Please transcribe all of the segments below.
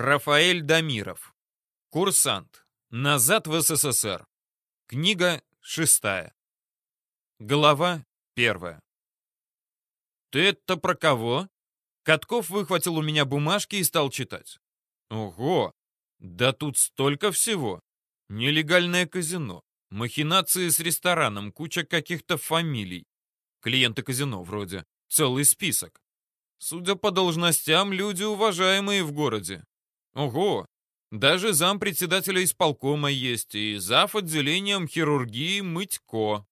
Рафаэль Дамиров. Курсант. Назад в СССР. Книга шестая. Глава первая. «Ты это про кого?» Катков выхватил у меня бумажки и стал читать. «Ого! Да тут столько всего! Нелегальное казино, махинации с рестораном, куча каких-то фамилий. Клиенты казино вроде. Целый список. Судя по должностям, люди уважаемые в городе. Ого! Даже зам председателя исполкома есть и зав. отделением хирургии Мытько.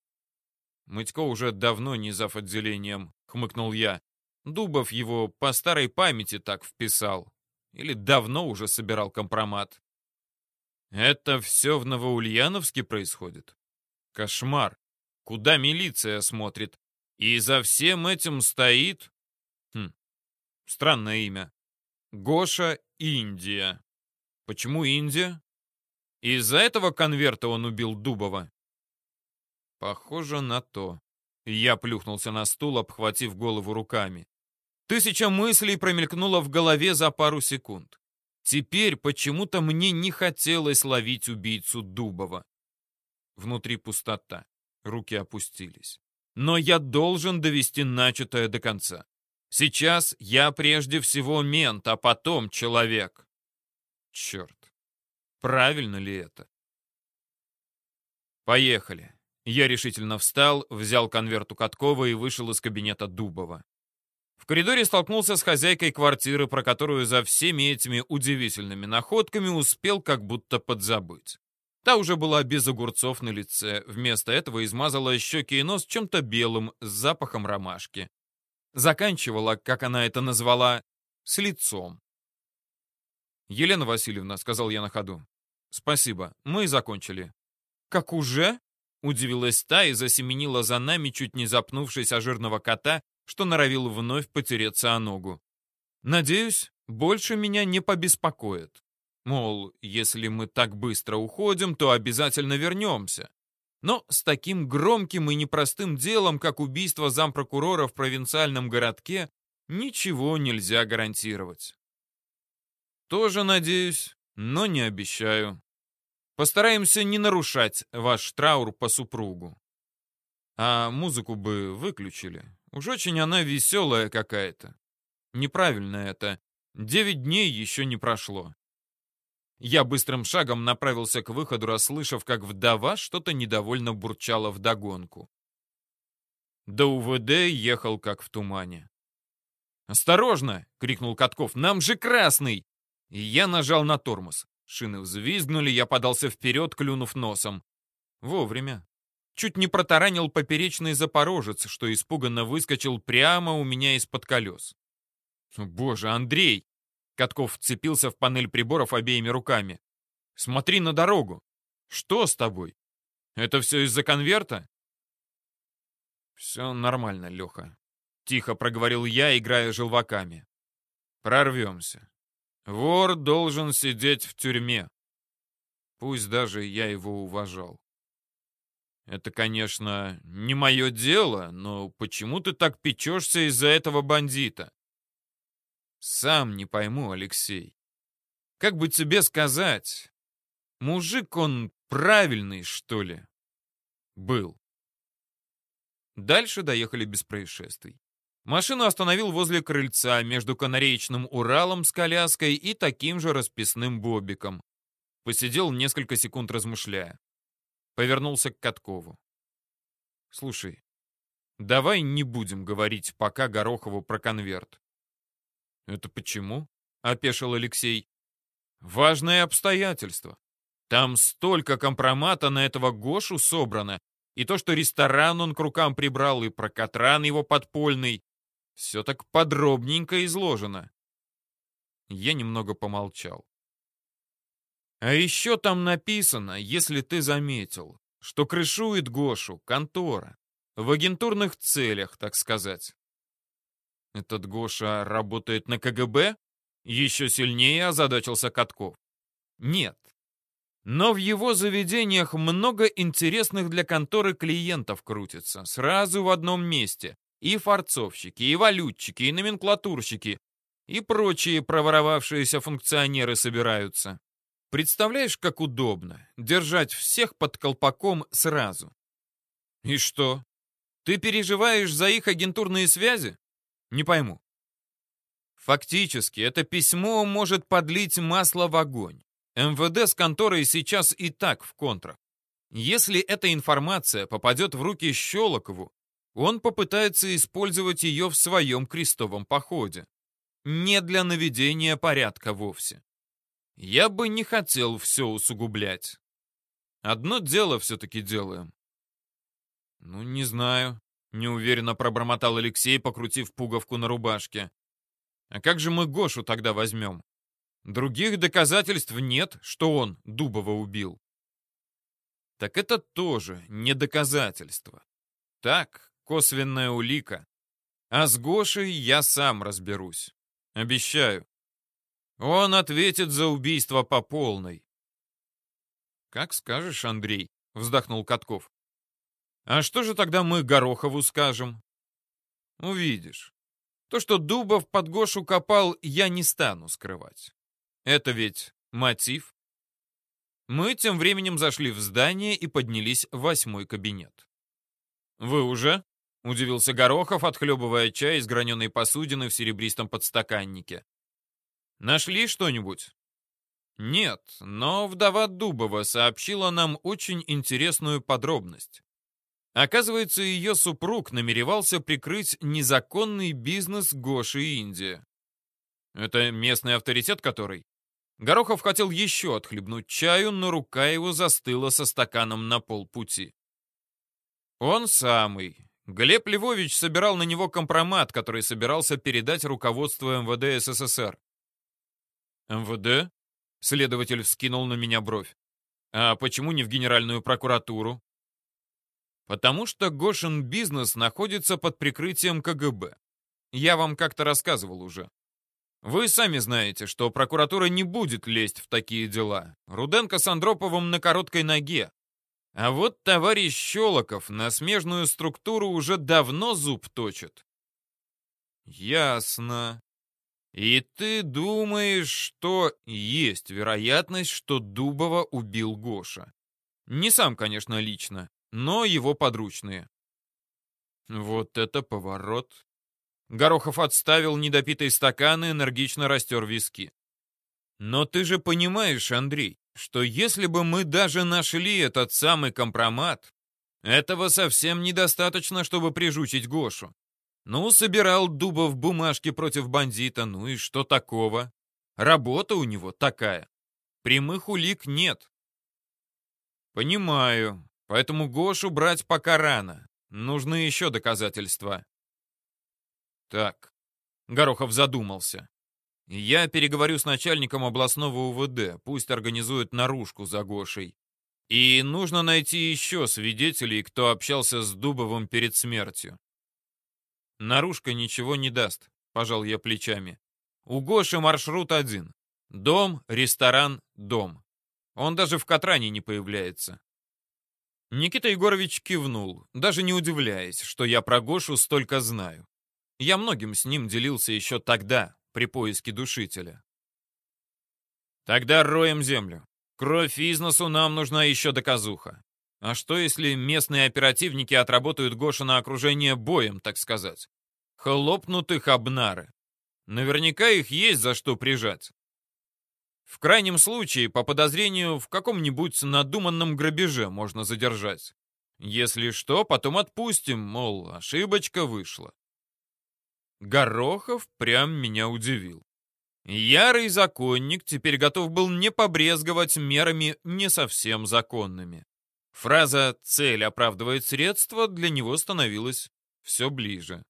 Мытько уже давно не зав. отделением, хмыкнул я. Дубов его по старой памяти так вписал. Или давно уже собирал компромат. Это все в Новоульяновске происходит? Кошмар. Куда милиция смотрит? И за всем этим стоит... Хм, странное имя. Гоша Индия. Почему Индия? Из-за этого конверта он убил Дубова? Похоже на то. Я плюхнулся на стул, обхватив голову руками. Тысяча мыслей промелькнула в голове за пару секунд. Теперь почему-то мне не хотелось ловить убийцу Дубова. Внутри пустота. Руки опустились. Но я должен довести начатое до конца. Сейчас я прежде всего мент, а потом человек. Черт. Правильно ли это? Поехали. Я решительно встал, взял конверт у Каткова и вышел из кабинета Дубова. В коридоре столкнулся с хозяйкой квартиры, про которую за всеми этими удивительными находками успел как будто подзабыть. Та уже была без огурцов на лице, вместо этого измазала щеки и нос чем-то белым с запахом ромашки. Заканчивала, как она это назвала, с лицом. «Елена Васильевна», — сказал я на ходу. «Спасибо, мы закончили». «Как уже?» Удивилась та и засеменила за нами, чуть не запнувшись о жирного кота, что норовил вновь потереться о ногу. «Надеюсь, больше меня не побеспокоит. Мол, если мы так быстро уходим, то обязательно вернемся. Но с таким громким и непростым делом, как убийство зампрокурора в провинциальном городке, ничего нельзя гарантировать. Тоже надеюсь, но не обещаю. Постараемся не нарушать ваш траур по супругу. А музыку бы выключили. Уж очень она веселая какая-то. Неправильно это. Девять дней еще не прошло. Я быстрым шагом направился к выходу, расслышав, как вдова что-то недовольно бурчала вдогонку. До УВД ехал как в тумане. «Осторожно!» — крикнул Катков. «Нам же красный!» И я нажал на тормоз. Шины взвизгнули, я подался вперед, клюнув носом. Вовремя. Чуть не протаранил поперечный запорожец, что испуганно выскочил прямо у меня из-под колес. «Боже, Андрей!» Катков вцепился в панель приборов обеими руками. «Смотри на дорогу! Что с тобой? Это все из-за конверта?» «Все нормально, Леха», — тихо проговорил я, играя желваками. «Прорвемся. Вор должен сидеть в тюрьме. Пусть даже я его уважал. Это, конечно, не мое дело, но почему ты так печешься из-за этого бандита? Сам не пойму, Алексей. Как бы тебе сказать? Мужик он правильный, что ли? Был. Дальше доехали без происшествий. Машину остановил возле крыльца между канареечным Уралом с коляской и таким же расписным бобиком. Посидел несколько секунд размышляя. Повернулся к Каткову. «Слушай, давай не будем говорить пока Горохову про конверт». «Это почему?» — опешил Алексей. «Важное обстоятельство. Там столько компромата на этого Гошу собрано, и то, что ресторан он к рукам прибрал, и про Катран его подпольный. Все так подробненько изложено. Я немного помолчал. А еще там написано, если ты заметил, что крышует Гошу контора. В агентурных целях, так сказать. Этот Гоша работает на КГБ? Еще сильнее озадачился Катков. Нет. Но в его заведениях много интересных для конторы клиентов крутится, сразу в одном месте. И форцовщики, и валютчики, и номенклатурщики. И прочие проворовавшиеся функционеры собираются. Представляешь, как удобно держать всех под колпаком сразу. И что? Ты переживаешь за их агентурные связи? Не пойму. Фактически, это письмо может подлить масло в огонь. МВД с конторой сейчас и так в контрах. Если эта информация попадет в руки Щелокову, он попытается использовать ее в своем крестовом походе. Не для наведения порядка вовсе. Я бы не хотел все усугублять. Одно дело все-таки делаем. Ну, не знаю, неуверенно пробормотал Алексей, покрутив пуговку на рубашке. А как же мы Гошу тогда возьмем? Других доказательств нет, что он Дубова убил. Так это тоже не доказательство. Так, косвенная улика. А с Гошей я сам разберусь. Обещаю. Он ответит за убийство по полной. Как скажешь, Андрей, вздохнул Катков. А что же тогда мы Горохову скажем? Увидишь. То, что Дубов под Гошу копал, я не стану скрывать. Это ведь мотив. Мы тем временем зашли в здание и поднялись в восьмой кабинет. «Вы уже?» — удивился Горохов, отхлебывая чай из граненой посудины в серебристом подстаканнике. «Нашли что-нибудь?» «Нет, но вдова Дубова сообщила нам очень интересную подробность. Оказывается, ее супруг намеревался прикрыть незаконный бизнес Гоши Индия. Это местный авторитет который? Горохов хотел еще отхлебнуть чаю, но рука его застыла со стаканом на полпути. Он самый. Глеб Львович собирал на него компромат, который собирался передать руководству МВД СССР. МВД? Следователь вскинул на меня бровь. А почему не в Генеральную прокуратуру? Потому что Гошин бизнес находится под прикрытием КГБ. Я вам как-то рассказывал уже. Вы сами знаете, что прокуратура не будет лезть в такие дела. Руденко с Андроповым на короткой ноге. А вот товарищ Щелоков на смежную структуру уже давно зуб точит. Ясно. И ты думаешь, что есть вероятность, что Дубова убил Гоша? Не сам, конечно, лично но его подручные. Вот это поворот. Горохов отставил недопитый стакан и энергично растер виски. Но ты же понимаешь, Андрей, что если бы мы даже нашли этот самый компромат, этого совсем недостаточно, чтобы прижучить Гошу. Ну, собирал Дубов бумажки против бандита, ну и что такого? Работа у него такая. Прямых улик нет. Понимаю, Поэтому Гошу брать пока рано. Нужны еще доказательства. Так, Горохов задумался. Я переговорю с начальником областного УВД, пусть организует наружку за Гошей. И нужно найти еще свидетелей, кто общался с Дубовым перед смертью. Наружка ничего не даст, пожал я плечами. У Гоши маршрут один. Дом, ресторан, дом. Он даже в Катране не появляется. Никита Егорович кивнул, даже не удивляясь, что я про Гошу столько знаю. Я многим с ним делился еще тогда, при поиске душителя. Тогда роем землю. Кровь из носу нам нужна еще доказуха. А что, если местные оперативники отработают Гоша на окружение боем, так сказать? Хлопнут их обнары. Наверняка их есть за что прижать. В крайнем случае, по подозрению, в каком-нибудь надуманном грабеже можно задержать. Если что, потом отпустим, мол, ошибочка вышла. Горохов прям меня удивил. Ярый законник теперь готов был не побрезговать мерами не совсем законными. Фраза «цель оправдывает средства» для него становилась все ближе.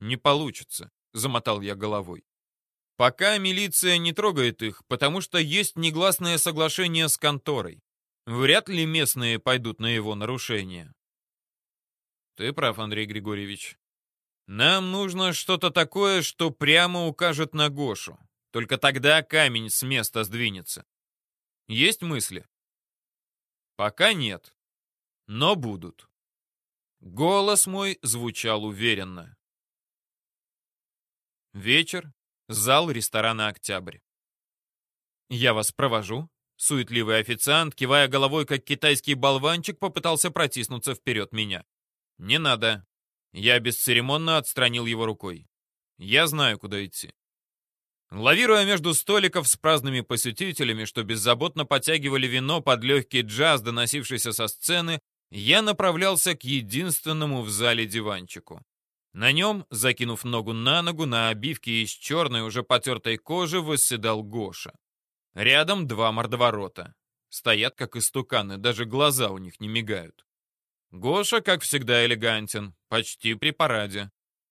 «Не получится», — замотал я головой. Пока милиция не трогает их, потому что есть негласное соглашение с конторой. Вряд ли местные пойдут на его нарушение. Ты прав, Андрей Григорьевич. Нам нужно что-то такое, что прямо укажет на Гошу. Только тогда камень с места сдвинется. Есть мысли? Пока нет. Но будут. Голос мой звучал уверенно. Вечер. Зал ресторана «Октябрь». «Я вас провожу», Суетливый официант, кивая головой, как китайский болванчик, попытался протиснуться вперед меня. «Не надо». Я бесцеремонно отстранил его рукой. «Я знаю, куда идти». Лавируя между столиков с праздными посетителями, что беззаботно подтягивали вино под легкий джаз, доносившийся со сцены, я направлялся к единственному в зале диванчику. На нем, закинув ногу на ногу, на обивке из черной уже потертой кожи, восседал Гоша. Рядом два мордоворота. Стоят как истуканы, даже глаза у них не мигают. Гоша, как всегда, элегантен, почти при параде.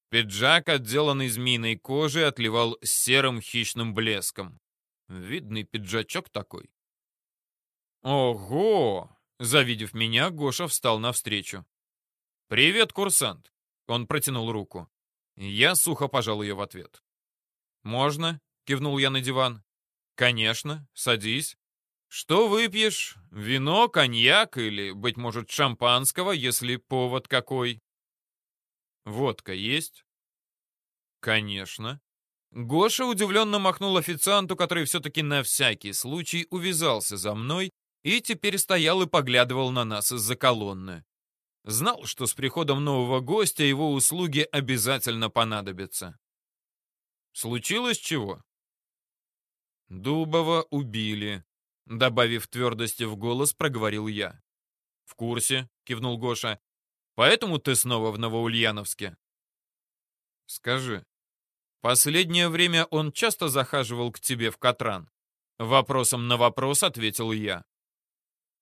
Пиджак, отделанный змеиной кожей, отливал серым хищным блеском. Видный пиджачок такой. «Ого!» Завидев меня, Гоша встал навстречу. «Привет, курсант!» Он протянул руку. Я сухо пожал ее в ответ. «Можно?» — кивнул я на диван. «Конечно, садись. Что выпьешь? Вино, коньяк или, быть может, шампанского, если повод какой?» «Водка есть?» «Конечно». Гоша удивленно махнул официанту, который все-таки на всякий случай увязался за мной и теперь стоял и поглядывал на нас из-за колонны. Знал, что с приходом нового гостя его услуги обязательно понадобятся. Случилось чего? «Дубова убили», — добавив твердости в голос, проговорил я. «В курсе», — кивнул Гоша. «Поэтому ты снова в Новоульяновске?» «Скажи, последнее время он часто захаживал к тебе в Катран?» Вопросом на вопрос ответил я.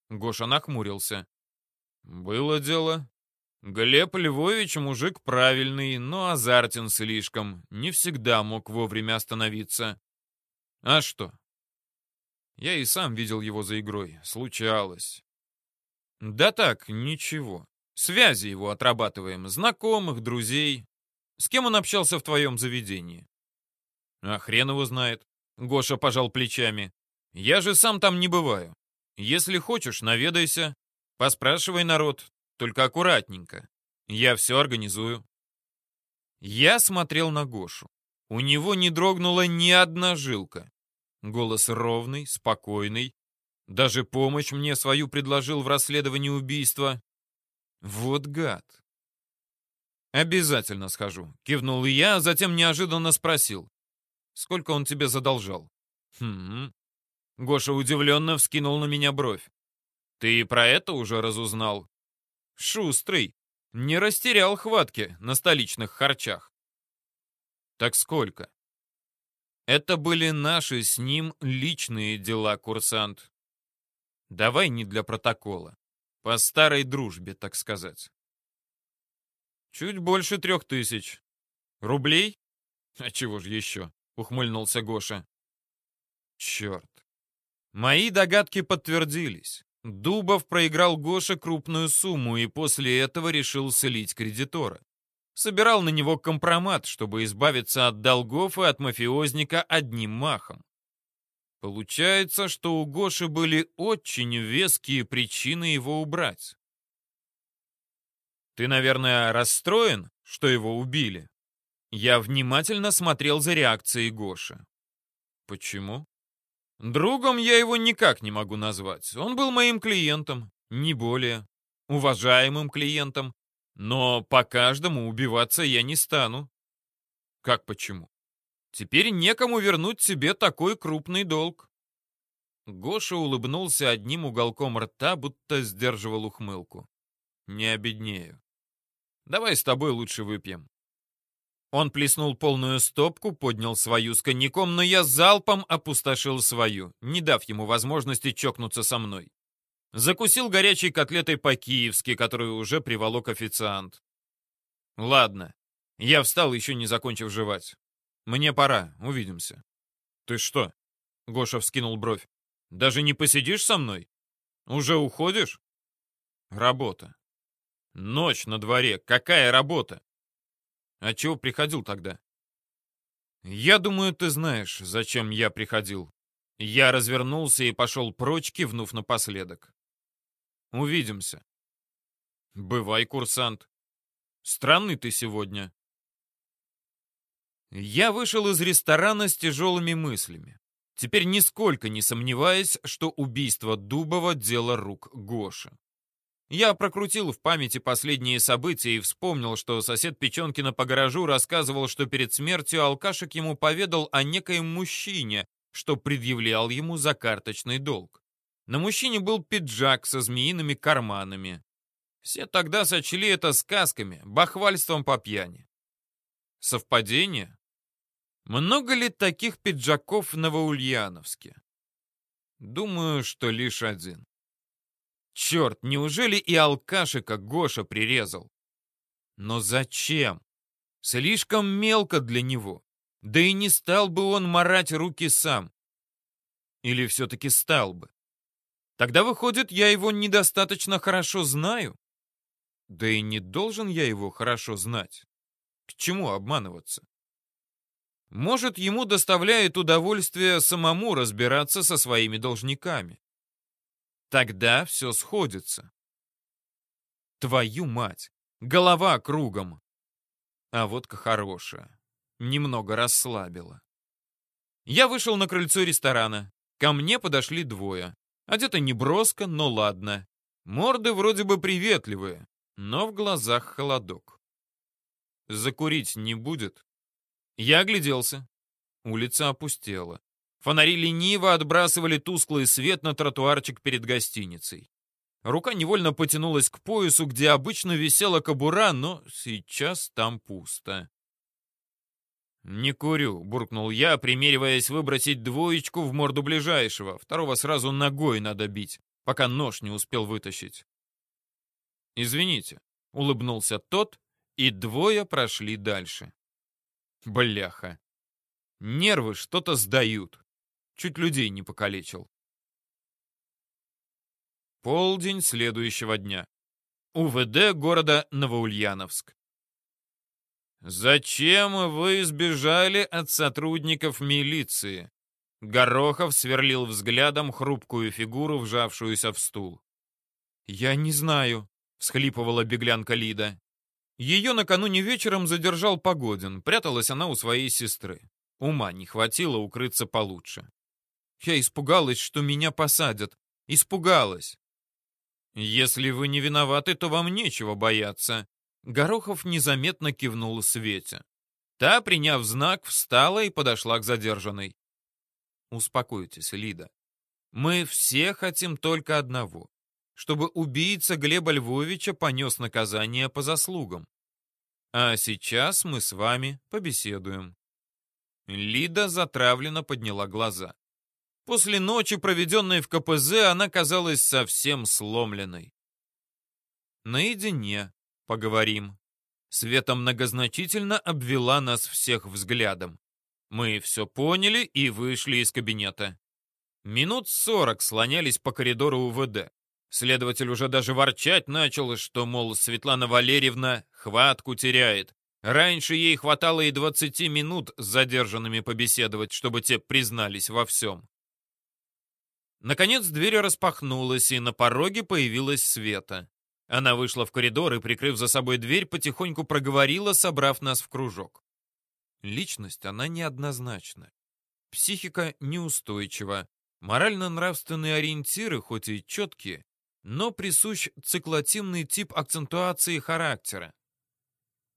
Гоша нахмурился. «Было дело. Глеб Львович мужик правильный, но азартен слишком, не всегда мог вовремя остановиться. А что? Я и сам видел его за игрой. Случалось. Да так, ничего. Связи его отрабатываем. Знакомых, друзей. С кем он общался в твоем заведении? А хрен его знает. Гоша пожал плечами. Я же сам там не бываю. Если хочешь, наведайся. Поспрашивай народ. Только аккуратненько. Я все организую. Я смотрел на Гошу. У него не дрогнула ни одна жилка. Голос ровный, спокойный. Даже помощь мне свою предложил в расследовании убийства. Вот гад. «Обязательно схожу», — кивнул я, а затем неожиданно спросил. «Сколько он тебе задолжал?» «Хм...» Гоша удивленно вскинул на меня бровь. «Ты и про это уже разузнал?» «Шустрый. Не растерял хватки на столичных харчах». «Так сколько?» Это были наши с ним личные дела, курсант. Давай не для протокола. По старой дружбе, так сказать. Чуть больше трех тысяч. Рублей? А чего же еще? Ухмыльнулся Гоша. Черт. Мои догадки подтвердились. Дубов проиграл Гоше крупную сумму и после этого решил слить кредитора собирал на него компромат, чтобы избавиться от долгов и от мафиозника одним махом. Получается, что у Гоши были очень веские причины его убрать. Ты, наверное, расстроен, что его убили? Я внимательно смотрел за реакцией Гоши. Почему? Другом я его никак не могу назвать. Он был моим клиентом, не более. Уважаемым клиентом, но по каждому убиваться я не стану. Как почему? Теперь некому вернуть себе такой крупный долг. Гоша улыбнулся одним уголком рта, будто сдерживал ухмылку. Не обеднею. Давай с тобой лучше выпьем. Он плеснул полную стопку, поднял свою с коньяком, но я залпом опустошил свою, не дав ему возможности чокнуться со мной. Закусил горячей котлетой по-киевски, которую уже приволок официант. Ладно. Я встал, еще не закончив жевать. Мне пора, увидимся. Ты что? Гоша вскинул бровь. Даже не посидишь со мной? Уже уходишь? Работа. Ночь на дворе. Какая работа? А чего приходил тогда? Я думаю, ты знаешь, зачем я приходил. Я развернулся и пошел прочь, кивнув напоследок. Увидимся. Бывай, курсант. Странный ты сегодня. Я вышел из ресторана с тяжелыми мыслями. Теперь нисколько не сомневаясь, что убийство Дубова — дело рук Гоши. Я прокрутил в памяти последние события и вспомнил, что сосед Печенкина по гаражу рассказывал, что перед смертью алкашек ему поведал о некоем мужчине, что предъявлял ему за карточный долг. На мужчине был пиджак со змеиными карманами. Все тогда сочли это сказками, бахвальством по пьяни. Совпадение? Много ли таких пиджаков в Новоульяновске? Думаю, что лишь один. Черт, неужели и алкашика Гоша прирезал? Но зачем? Слишком мелко для него. Да и не стал бы он марать руки сам. Или все-таки стал бы? Тогда, выходит, я его недостаточно хорошо знаю? Да и не должен я его хорошо знать. К чему обманываться? Может, ему доставляет удовольствие самому разбираться со своими должниками. Тогда все сходится. Твою мать! Голова кругом! А водка хорошая. Немного расслабила. Я вышел на крыльцо ресторана. Ко мне подошли двое. Одеты неброско, но ладно. Морды вроде бы приветливые, но в глазах холодок. Закурить не будет? Я огляделся. Улица опустела. Фонари лениво отбрасывали тусклый свет на тротуарчик перед гостиницей. Рука невольно потянулась к поясу, где обычно висела кобура, но сейчас там пусто. «Не курю», — буркнул я, примериваясь выбросить двоечку в морду ближайшего. Второго сразу ногой надо бить, пока нож не успел вытащить. «Извините», — улыбнулся тот, и двое прошли дальше. Бляха. Нервы что-то сдают. Чуть людей не покалечил. Полдень следующего дня. УВД города Новоульяновск. «Зачем вы сбежали от сотрудников милиции?» Горохов сверлил взглядом хрупкую фигуру, вжавшуюся в стул. «Я не знаю», — всхлипывала беглянка Лида. Ее накануне вечером задержал Погодин, пряталась она у своей сестры. Ума не хватило укрыться получше. Я испугалась, что меня посадят. Испугалась. Если вы не виноваты, то вам нечего бояться. Горохов незаметно кивнул Свете. Та, приняв знак, встала и подошла к задержанной. Успокойтесь, Лида. Мы все хотим только одного. Чтобы убийца Глеба Львовича понес наказание по заслугам. А сейчас мы с вами побеседуем. Лида затравленно подняла глаза. После ночи, проведенной в КПЗ, она казалась совсем сломленной. «Наедине поговорим». Света многозначительно обвела нас всех взглядом. Мы все поняли и вышли из кабинета. Минут сорок слонялись по коридору УВД. Следователь уже даже ворчать начал, что, мол, Светлана Валерьевна хватку теряет. Раньше ей хватало и 20 минут с задержанными побеседовать, чтобы те признались во всем. Наконец дверь распахнулась, и на пороге появилась Света. Она вышла в коридор и, прикрыв за собой дверь, потихоньку проговорила, собрав нас в кружок. Личность она неоднозначна. Психика неустойчива. Морально-нравственные ориентиры, хоть и четкие, но присущ циклотимный тип акцентуации характера.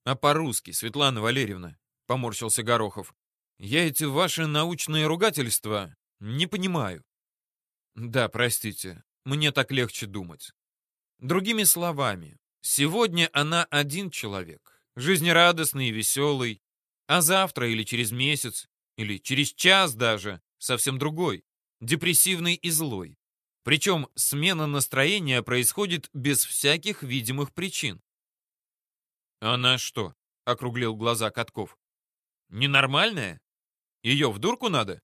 А по-русски, Светлана Валерьевна, поморщился Горохов, я эти ваши научные ругательства не понимаю. Да, простите, мне так легче думать. Другими словами, сегодня она один человек, жизнерадостный и веселый, а завтра или через месяц, или через час даже, совсем другой, депрессивный и злой. Причем смена настроения происходит без всяких видимых причин. «Она что?» — округлил глаза Катков. «Ненормальная? Ее в дурку надо?»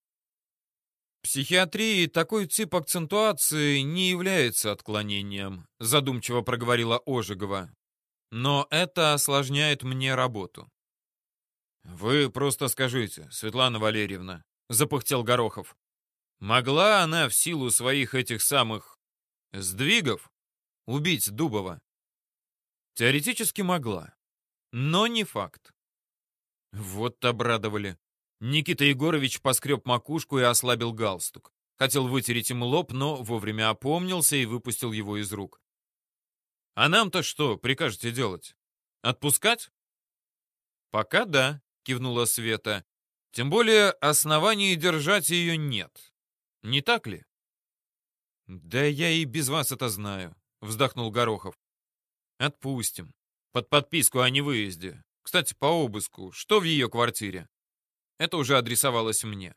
Психиатрии такой тип акцентуации не является отклонением, задумчиво проговорила Ожегова. Но это осложняет мне работу. Вы просто скажите, Светлана Валерьевна, запыхтел Горохов. Могла она в силу своих этих самых сдвигов убить Дубова? Теоретически могла, но не факт. Вот обрадовали. Никита Егорович поскреб макушку и ослабил галстук. Хотел вытереть им лоб, но вовремя опомнился и выпустил его из рук. «А нам-то что прикажете делать? Отпускать?» «Пока да», — кивнула Света. «Тем более оснований держать ее нет. Не так ли?» «Да я и без вас это знаю», — вздохнул Горохов. «Отпустим. Под подписку о невыезде. Кстати, по обыску. Что в ее квартире?» Это уже адресовалось мне.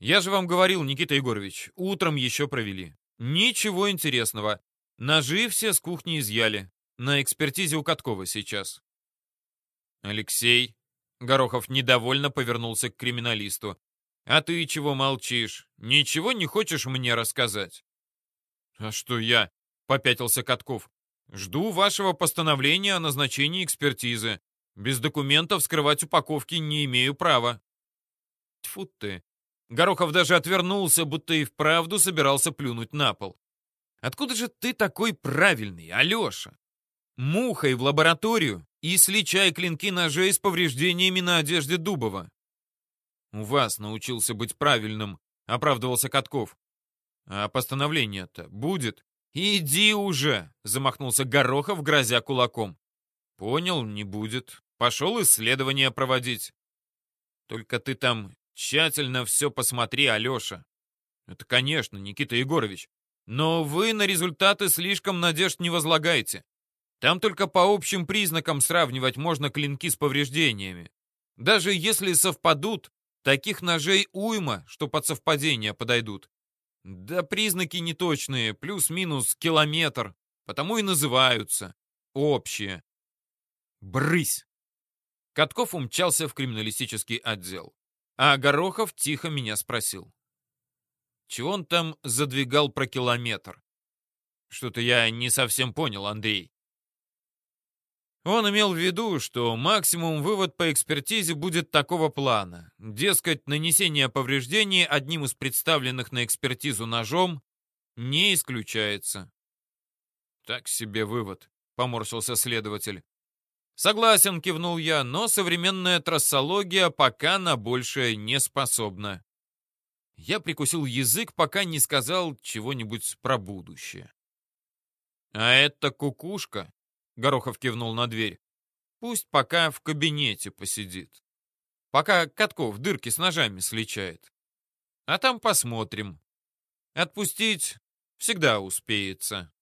Я же вам говорил, Никита Егорович, утром еще провели. Ничего интересного. Ножи все с кухни изъяли. На экспертизе у Каткова сейчас. Алексей. Горохов недовольно повернулся к криминалисту. А ты чего молчишь? Ничего не хочешь мне рассказать? А что я? Попятился Катков. Жду вашего постановления о назначении экспертизы. Без документов скрывать упаковки не имею права. Тьфу ты. Горохов даже отвернулся, будто и вправду собирался плюнуть на пол. «Откуда же ты такой правильный, Алеша? Мухой в лабораторию и сличай клинки ножей с повреждениями на одежде Дубова». «У вас научился быть правильным», — оправдывался Катков. «А постановление-то будет?» «Иди уже!» — замахнулся Горохов, грозя кулаком. «Понял, не будет. Пошел исследование проводить». «Только ты там Тщательно все посмотри, Алеша. Это, конечно, Никита Егорович. Но вы на результаты слишком надежд не возлагаете. Там только по общим признакам сравнивать можно клинки с повреждениями. Даже если совпадут, таких ножей уйма, что под совпадение подойдут. Да признаки неточные, плюс-минус километр, потому и называются общие. Брысь! Катков умчался в криминалистический отдел. А Горохов тихо меня спросил. Чего он там задвигал про километр? Что-то я не совсем понял, Андрей. Он имел в виду, что максимум вывод по экспертизе будет такого плана. Дескать, нанесение повреждений одним из представленных на экспертизу ножом не исключается. Так себе вывод, поморщился следователь. «Согласен», — кивнул я, «но современная трассология пока на большее не способна». Я прикусил язык, пока не сказал чего-нибудь про будущее. «А это кукушка», — Горохов кивнул на дверь, «пусть пока в кабинете посидит. Пока Катков дырки с ножами сличает. А там посмотрим. Отпустить всегда успеется».